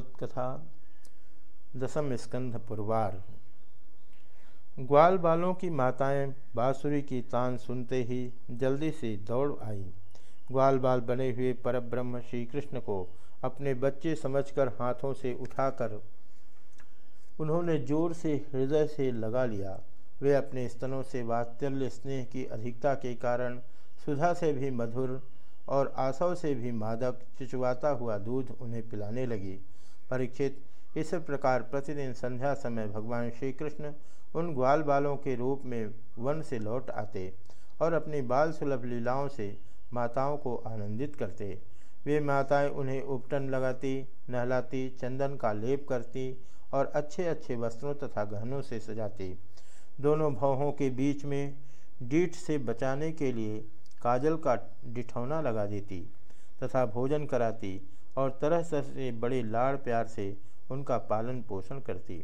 भागवत कथा, दसम स्कंध पुरवार। ग्वाल बालों की माताएँ बांसुरी की तान सुनते ही जल्दी से दौड़ आई। ग्वाल बाल बने हुए परब्रह्म श्री कृष्ण को अपने बच्चे समझकर हाथों से उठाकर उन्होंने ज़ोर से हृदय से लगा लिया। वे अपने स्तनों से वात्सल्य स्नेह की अधिकता के कारण सुधा से भी मधुर और आसव से भी मादक चिचवाता हुआ दूध उन्हें पिलाने लगी। परीक्षित। इस प्रकार प्रतिदिन संध्या समय भगवान श्री कृष्ण उन ग्वाल बालों के रूप में वन से लौट आते और अपनी बाल सुलभ लीलाओं से माताओं को आनंदित करते। वे माताएँ उन्हें उपटन लगाती, नहलाती, चंदन का लेप करती और अच्छे अच्छे वस्त्रों तथा गहनों से सजाती। दोनों भावों के बीच में डीठ से बचाने के लिए काजल का डिठौना लगा देती तथा भोजन कराती और तरह तरह से बड़े लाड़ प्यार से उनका पालन पोषण करती।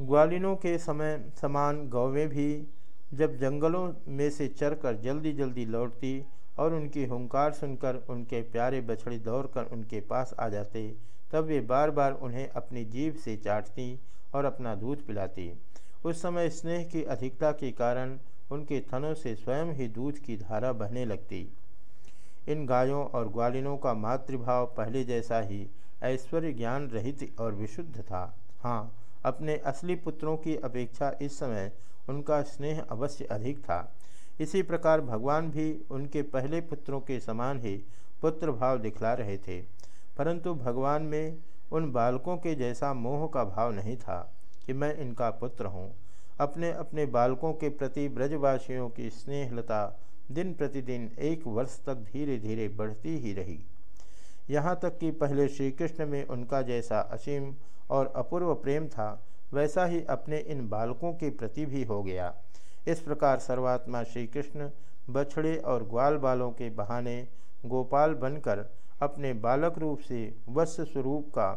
ग्वालिनों के समय समान गौवें भी जब जंगलों में से चरकर जल्दी जल्दी लौटती और उनकी हुंकार सुनकर उनके प्यारे बछड़े दौड़कर उनके पास आ जाते, तब वे बार बार उन्हें अपनी जीभ से चाटती और अपना दूध पिलाती। उस समय स्नेह की अधिकता के कारण उनके थनों से स्वयं ही दूध की धारा बहने लगती। इन गायों और ग्वालिनों का मातृभाव पहले जैसा ही ऐश्वर्य ज्ञान रहित और विशुद्ध था। हाँ अपने असली पुत्रों की अपेक्षा इस समय उनका स्नेह अवश्य अधिक था। इसी प्रकार भगवान भी उनके पहले पुत्रों के समान ही पुत्र भाव दिखला रहे थे। परंतु भगवान में उन बालकों के जैसा मोह का भाव नहीं था कि मैं इनका पुत्र हूँ। अपने अपने बालकों के प्रति ब्रजवासियों की स्नेहलता दिन प्रतिदिन एक वर्ष तक धीरे धीरे बढ़ती ही रही। यहाँ तक कि पहले श्री कृष्ण में उनका जैसा असीम और अपूर्व प्रेम था, वैसा ही अपने इन बालकों के प्रति भी हो गया। इस प्रकार सर्वात्मा श्री कृष्ण बछड़े और ग्वाल बालों के बहाने गोपाल बनकर अपने बालक रूप से वत्स स्वरूप का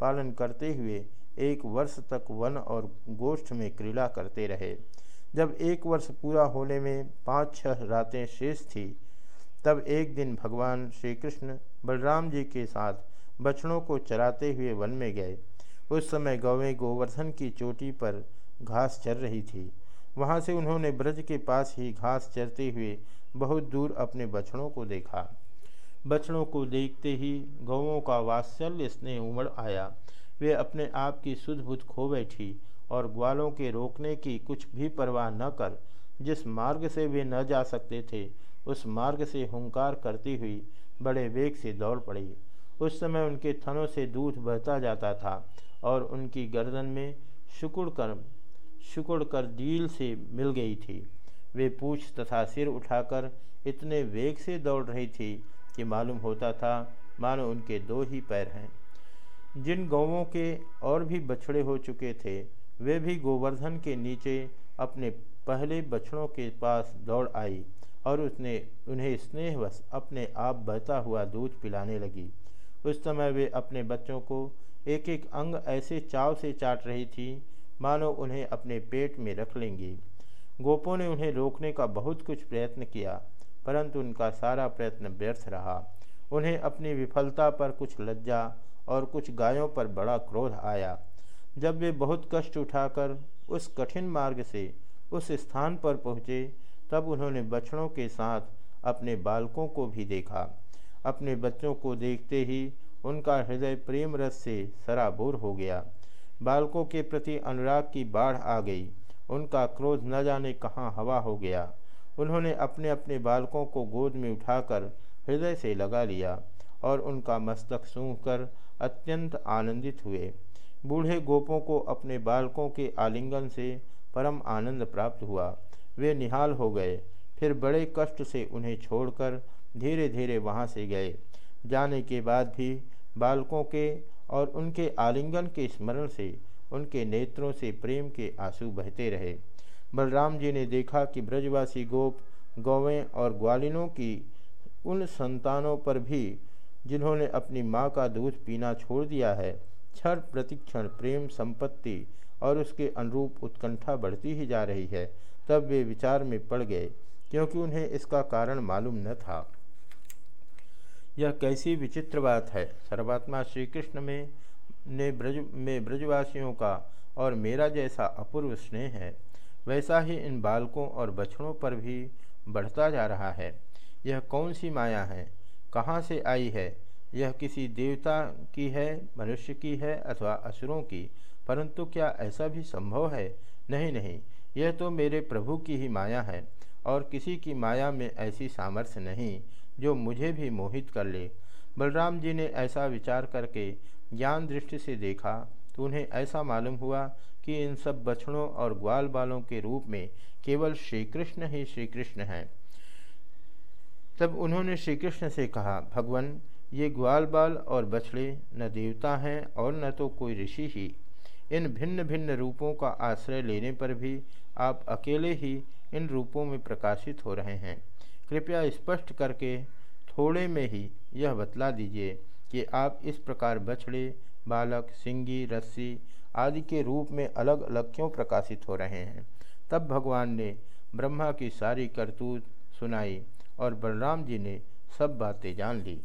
पालन करते हुए एक वर्ष तक वन और गोष्ठ में क्रीड़ा करते रहे। जब एक वर्ष पूरा होने में पाँच छह रातें शेष थी, तब एक दिन भगवान श्री कृष्ण बलराम जी के साथ बछड़ों को चराते हुए वन में गए। उस समय गौवें गोवर्धन की चोटी पर घास चर रही थी। वहाँ से उन्होंने ब्रज के पास ही घास चरते हुए बहुत दूर अपने बछड़ों को देखा। बछड़ों को देखते ही गौवों का वात्सल्य स्नेह उमड़ आया। वे अपने आप की सुध खो बैठी और ग्वालों के रोकने की कुछ भी परवाह न कर, जिस मार्ग से वे न जा सकते थे, उस मार्ग से हुंकार करती हुई बड़े वेग से दौड़ पड़ी। उस समय उनके थनों से दूध बहता जाता था और उनकी गर्दन में शुकुड़ कर शुकुड़ कर डील से मिल गई थी। वे पूछ तथा सिर उठाकर इतने वेग से दौड़ रही थी कि मालूम होता था, मानो उनके दो ही पैर हैं। जिन गौवों के और भी बछड़े हो चुके थे वे भी गोवर्धन के नीचे अपने पहले बछड़ों के पास दौड़ आई और उसने, उन्हें स्नेहवश अपने आप बहता हुआ दूध पिलाने लगी। उस समय वे अपने बच्चों को एक एक अंग ऐसे चाव से चाट रही थी, मानो उन्हें अपने पेट में रख लेंगी। गोपों ने उन्हें रोकने का बहुत कुछ प्रयत्न किया, परंतु उनका सारा प्रयत्न व्यर्थ रहा। उन्हें अपनी विफलता पर कुछ लज्जा और कुछ गायों पर बड़ा क्रोध आया। जब वे बहुत कष्ट उठाकर उस कठिन मार्ग से उस स्थान पर पहुँचे, तब उन्होंने बछड़ों के साथ अपने बालकों को भी देखा। अपने बच्चों को देखते ही उनका हृदय प्रेम रस से सराबोर हो गया। बालकों के प्रति अनुराग की बाढ़ आ गई। उनका क्रोध न जाने कहाँ हवा हो गया। उन्होंने अपने अपने बालकों को गोद में उठाकर हृदय से लगा लिया और उनका मस्तक सूंघ कर अत्यंत आनंदित हुए। बूढ़े गोपों को अपने बालकों के आलिंगन से परम आनंद प्राप्त हुआ। वे निहाल हो गए। फिर बड़े कष्ट से उन्हें छोड़कर धीरे धीरे वहाँ से गए। जाने के बाद भी बालकों के और उनके आलिंगन के स्मरण से उनके नेत्रों से प्रेम के आँसू बहते रहे। बलराम जी ने देखा कि ब्रजवासी गोप गौवें और ग्वालिनों की उन संतानों पर भी जिन्होंने अपनी माँ का दूध पीना छोड़ दिया है क्षण प्रतिक्षण, प्रेम, संपत्ति और उसके अनुरूप उत्कंठा बढ़ती ही जा रही है। तब वे विचार में पड़ गए, क्योंकि उन्हें इसका कारण मालूम न था। यह कैसी विचित्र बात है। सर्वात्मा श्री कृष्ण में, ने ब्रज, में ब्रजवासियों का और मेरा जैसा अपूर्व स्नेह है, वैसा ही इन बालकों और बछड़ों पर भी बढ़ता जा रहा है। यह कौन सी माया है? कहाँ से आई है? यह किसी देवता की है, मनुष्य की है अथवा असुरों की? परंतु क्या ऐसा भी संभव है? नहीं नहीं। यह तो मेरे प्रभु की ही माया है, और किसी की माया में ऐसी सामर्थ्य नहीं, जो मुझे भी मोहित कर ले। बलराम जी ने ऐसा विचार करके ज्ञान दृष्टि से देखा। तो उन्हें ऐसा मालूम हुआ कि इन सब बछड़ों और ग्वाल बालों के रूप में केवल श्री कृष्ण ही श्री कृष्ण हैं। तब उन्होंने श्री कृष्ण से कहा, भगवान ये ग्वाल बाल और बछड़े न देवता हैं और न तो कोई ऋषि ही। इन भिन्न भिन्न रूपों का आश्रय लेने पर भी आप अकेले ही इन रूपों में प्रकाशित हो रहे हैं। कृपया स्पष्ट करके थोड़े में ही यह बतला दीजिए कि आप इस प्रकार बछड़े, बालक, सिंगी, रस्सी आदि के रूप में अलग अलग क्यों प्रकाशित हो रहे हैं? तब भगवान ने ब्रह्मा की सारी करतूत सुनाई और बलराम जी ने सब बातें जान ली।